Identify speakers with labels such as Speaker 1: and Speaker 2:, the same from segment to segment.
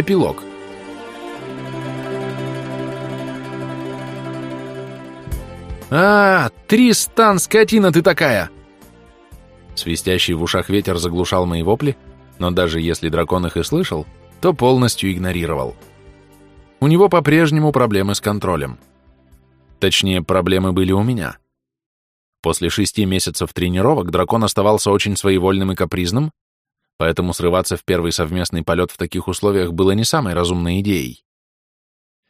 Speaker 1: Эпилог. «А, Тристан, скотина ты такая!» Свистящий в ушах ветер заглушал мои вопли, но даже если дракон их и слышал, то полностью игнорировал. У него по-прежнему проблемы с контролем. Точнее, проблемы были у меня. После шести месяцев тренировок дракон оставался очень своевольным и капризным, поэтому срываться в первый совместный полет в таких условиях было не самой разумной идеей.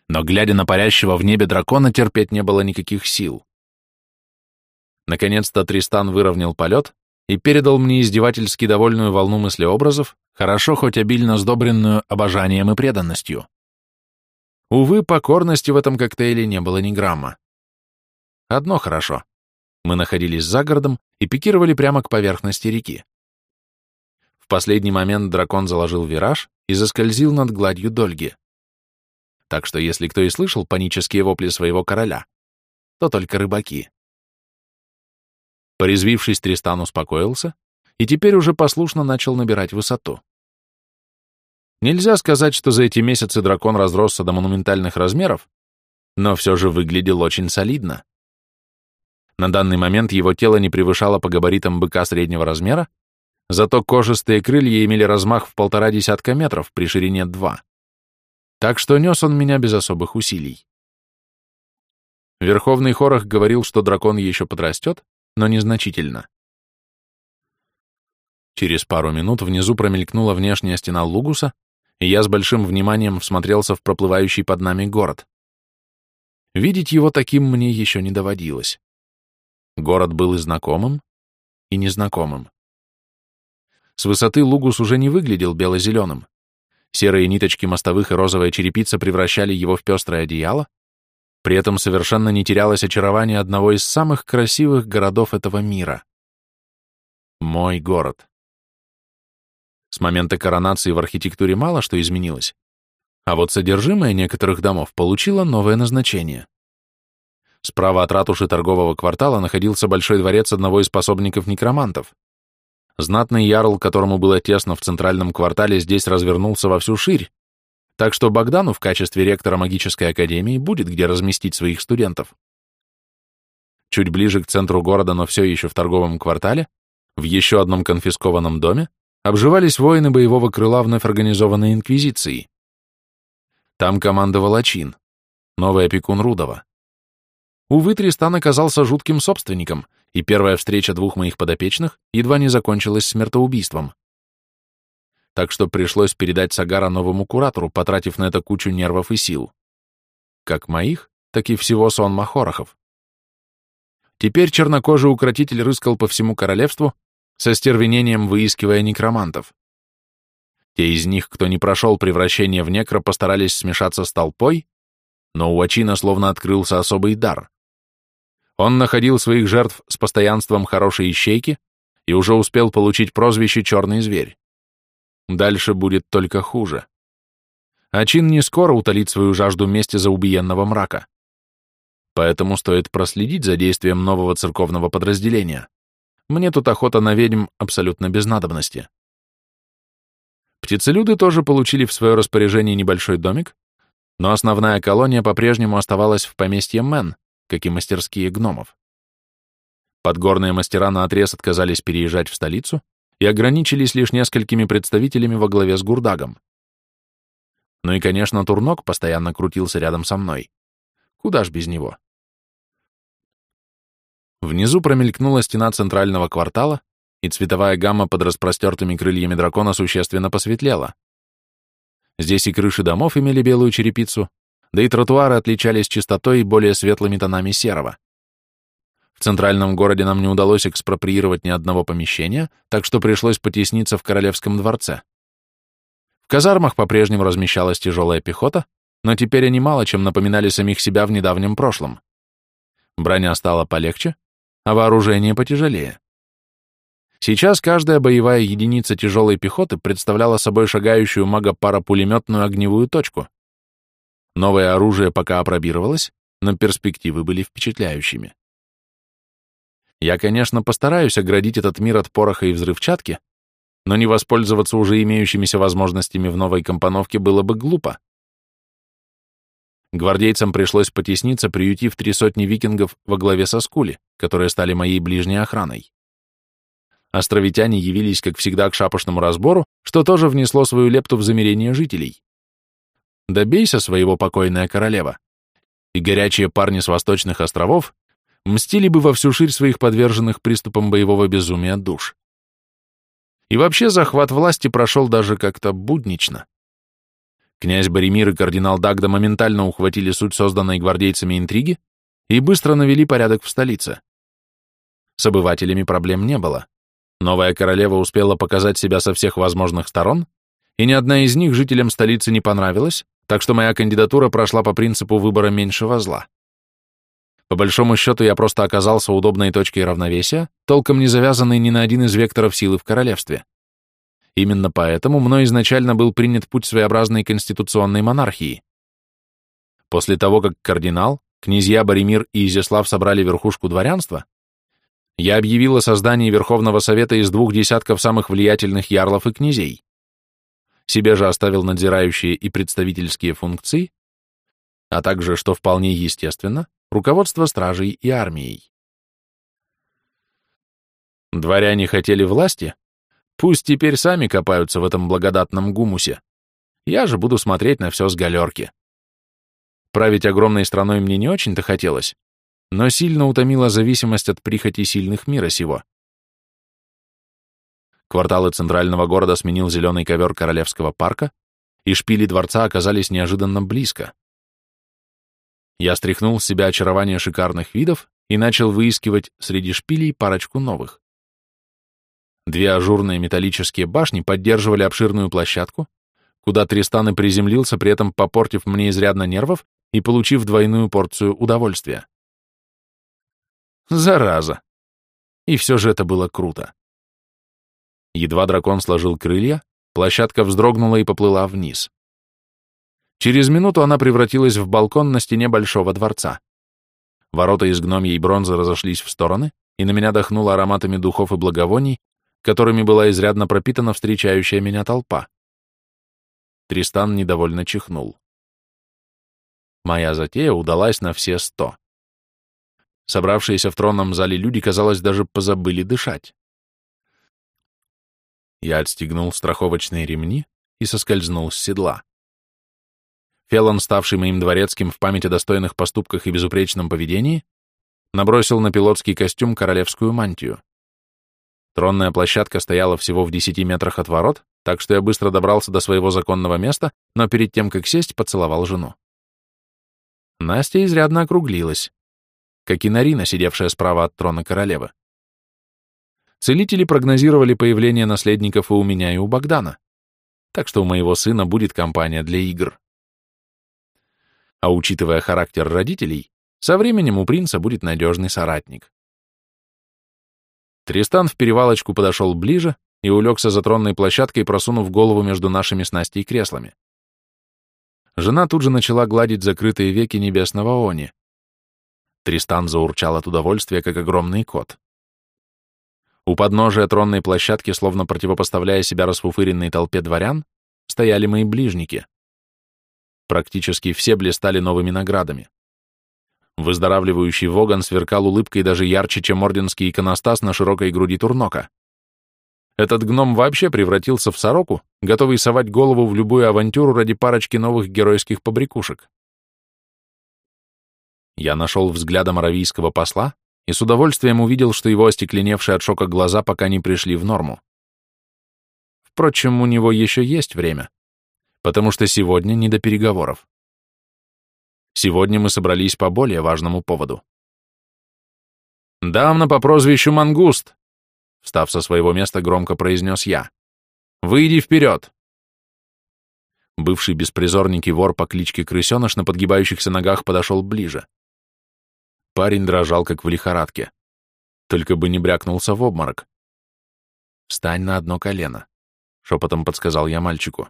Speaker 1: Но глядя на парящего в небе дракона, терпеть не было никаких сил. Наконец-то Тристан выровнял полет и передал мне издевательски довольную волну мыслеобразов, хорошо хоть обильно сдобренную обожанием и преданностью. Увы, покорности в этом коктейле не было ни грамма. Одно хорошо. Мы находились за городом и пикировали прямо к поверхности реки. В последний момент дракон заложил вираж и заскользил над гладью Дольги. Так что если кто и слышал панические вопли своего короля, то только рыбаки. Порезвившись, Тристан успокоился и теперь уже послушно начал набирать высоту. Нельзя сказать, что за эти месяцы дракон разросся до монументальных размеров, но все же выглядел очень солидно. На данный момент его тело не превышало по габаритам быка среднего размера, зато кожистые крылья имели размах в полтора десятка метров при ширине два. Так что нес он меня без особых усилий. Верховный Хорох говорил, что дракон еще подрастет, но незначительно. Через пару минут внизу промелькнула внешняя стена Лугуса, и я с большим вниманием всмотрелся в проплывающий под нами город. Видеть его таким мне еще не доводилось. Город был и знакомым, и незнакомым. С высоты Лугус уже не выглядел бело-зеленым. Серые ниточки мостовых и розовая черепица превращали его в пестрое одеяло, при этом совершенно не терялось очарование одного из самых красивых городов этого мира. Мой город. С момента коронации в архитектуре мало что изменилось, а вот содержимое некоторых домов получило новое назначение. Справа от ратуши торгового квартала находился большой дворец одного из способников некромантов. Знатный ярл, которому было тесно в центральном квартале, здесь развернулся во всю ширь, так что Богдану в качестве ректора магической академии будет где разместить своих студентов. Чуть ближе к центру города, но все еще в торговом квартале, в еще одном конфискованном доме, обживались воины боевого крыла вновь организованной инквизиции. Там командовал Ачин, новый опекун Рудова. Увы, Тристан оказался жутким собственником, и первая встреча двух моих подопечных едва не закончилась смертоубийством. Так что пришлось передать Сагара новому куратору, потратив на это кучу нервов и сил. Как моих, так и всего сон Махорохов. Теперь чернокожий укротитель рыскал по всему королевству, со стервенением выискивая некромантов. Те из них, кто не прошел превращение в некро, постарались смешаться с толпой, но у Ачина словно открылся особый дар. Он находил своих жертв с постоянством хорошей ищейки и уже успел получить прозвище «Черный зверь». Дальше будет только хуже. Ачин не скоро утолит свою жажду мести за убиенного мрака. Поэтому стоит проследить за действием нового церковного подразделения. Мне тут охота на ведьм абсолютно без надобности. Птицелюды тоже получили в свое распоряжение небольшой домик, но основная колония по-прежнему оставалась в поместье Мэн, как и мастерские гномов. Подгорные мастера наотрез отказались переезжать в столицу и ограничились лишь несколькими представителями во главе с Гурдагом. Ну и, конечно, Турнок постоянно крутился рядом со мной. Куда ж без него? Внизу промелькнула стена центрального квартала, и цветовая гамма под распростертыми крыльями дракона существенно посветлела. Здесь и крыши домов имели белую черепицу, да и тротуары отличались чистотой и более светлыми тонами серого. В центральном городе нам не удалось экспроприировать ни одного помещения, так что пришлось потесниться в Королевском дворце. В казармах по-прежнему размещалась тяжелая пехота, но теперь они мало чем напоминали самих себя в недавнем прошлом. Броня стала полегче, а вооружение потяжелее. Сейчас каждая боевая единица тяжелой пехоты представляла собой шагающую мага-парапулеметную огневую точку. Новое оружие пока опробировалось, но перспективы были впечатляющими. Я, конечно, постараюсь оградить этот мир от пороха и взрывчатки, но не воспользоваться уже имеющимися возможностями в новой компоновке было бы глупо. Гвардейцам пришлось потесниться, приютив три сотни викингов во главе со Скули, которые стали моей ближней охраной. Островитяне явились, как всегда, к шапошному разбору, что тоже внесло свою лепту в замерение жителей. Добейся своего покойная королева, и горячие парни с восточных островов мстили бы во всю ширь своих подверженных приступам боевого безумия душ. И вообще захват власти прошел даже как-то буднично. Князь Боремир и кардинал Дагда моментально ухватили суть созданной гвардейцами интриги и быстро навели порядок в столице. С обывателями проблем не было. Новая королева успела показать себя со всех возможных сторон, и ни одна из них жителям столицы не понравилась, так что моя кандидатура прошла по принципу выбора меньшего зла. По большому счету я просто оказался удобной точкой равновесия, толком не завязанной ни на один из векторов силы в королевстве. Именно поэтому мной изначально был принят путь своеобразной конституционной монархии. После того, как кардинал, князья Боремир и Изяслав собрали верхушку дворянства, я объявил о создании Верховного Совета из двух десятков самых влиятельных ярлов и князей. Себе же оставил надзирающие и представительские функции, а также, что вполне естественно, руководство стражей и армией. Дворяне хотели власти, Пусть теперь сами копаются в этом благодатном гумусе. Я же буду смотреть на все с галерки. Править огромной страной мне не очень-то хотелось, но сильно утомила зависимость от прихоти сильных мира сего. Кварталы центрального города сменил зеленый ковер Королевского парка, и шпили дворца оказались неожиданно близко. Я стряхнул с себя очарование шикарных видов и начал выискивать среди шпилей парочку новых. Две ажурные металлические башни поддерживали обширную площадку, куда Тристан и приземлился, при этом попортив мне изрядно нервов и получив двойную порцию удовольствия. Зараза! И все же это было круто. Едва дракон сложил крылья, площадка вздрогнула и поплыла вниз. Через минуту она превратилась в балкон на стене большого дворца. Ворота из гномьей бронзы разошлись в стороны, и на меня дохнуло ароматами духов и благовоний, которыми была изрядно пропитана встречающая меня толпа. Тристан недовольно чихнул. Моя затея удалась на все сто. Собравшиеся в тронном зале люди, казалось, даже позабыли дышать. Я отстегнул страховочные ремни и соскользнул с седла. Фелон, ставший моим дворецким в память о достойных поступках и безупречном поведении, набросил на пилотский костюм королевскую мантию. Тронная площадка стояла всего в десяти метрах от ворот, так что я быстро добрался до своего законного места, но перед тем, как сесть, поцеловал жену. Настя изрядно округлилась, как и Нарина, сидевшая справа от трона королевы. Целители прогнозировали появление наследников и у меня, и у Богдана, так что у моего сына будет компания для игр. А учитывая характер родителей, со временем у принца будет надежный соратник. Тристан в перевалочку подошел ближе и улегся за тронной площадкой, просунув голову между нашими с Настей креслами. Жена тут же начала гладить закрытые веки небесного Они. Тристан заурчал от удовольствия, как огромный кот. У подножия тронной площадки, словно противопоставляя себя расфуфыренной толпе дворян, стояли мои ближники. Практически все блистали новыми наградами. Выздоравливающий Воган сверкал улыбкой даже ярче, чем орденский иконостас на широкой груди турнока. Этот гном вообще превратился в сороку, готовый совать голову в любую авантюру ради парочки новых геройских побрякушек. Я нашел взглядом аравийского посла и с удовольствием увидел, что его остекленевшие от шока глаза пока не пришли в норму. Впрочем, у него еще есть время, потому что сегодня не до переговоров. Сегодня мы собрались по более важному поводу. «Дамна по прозвищу Мангуст!» Встав со своего места, громко произнес я. «Выйди вперед!» Бывший беспризорник и вор по кличке Крысеныш на подгибающихся ногах подошел ближе. Парень дрожал, как в лихорадке. Только бы не брякнулся в обморок. «Встань на одно колено», — шепотом подсказал я мальчику.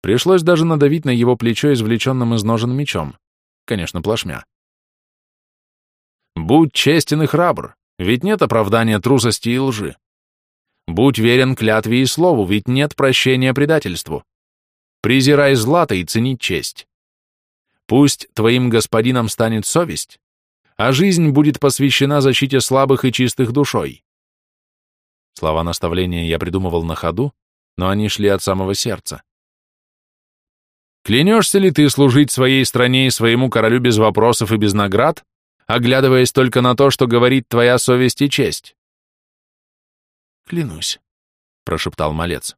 Speaker 1: Пришлось даже надавить на его плечо извлеченным из ножен мечом. Конечно, плашмя. «Будь честен и храбр, ведь нет оправдания трусости и лжи. Будь верен клятве и слову, ведь нет прощения предательству. Презирай злато и цени честь. Пусть твоим господином станет совесть, а жизнь будет посвящена защите слабых и чистых душой. Слова наставления я придумывал на ходу, но они шли от самого сердца. Клянешься ли ты служить своей стране и своему королю без вопросов и без наград, оглядываясь только на то, что говорит твоя совесть и честь?
Speaker 2: Клянусь, — прошептал малец.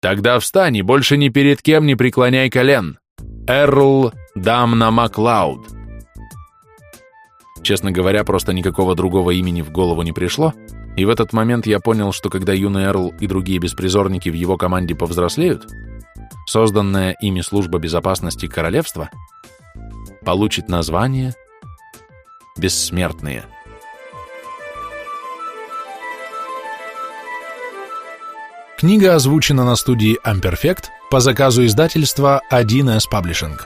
Speaker 1: Тогда встань и больше ни перед кем не преклоняй колен. Эрл Дамна Маклауд. Честно говоря, просто никакого другого имени в голову не пришло, и в этот момент я понял, что когда юный Эрл и другие беспризорники в его команде повзрослеют, созданная ими служба безопасности королевства получит название «Бессмертные».
Speaker 2: Книга озвучена на студии Amperfect по заказу издательства 1С Publishing.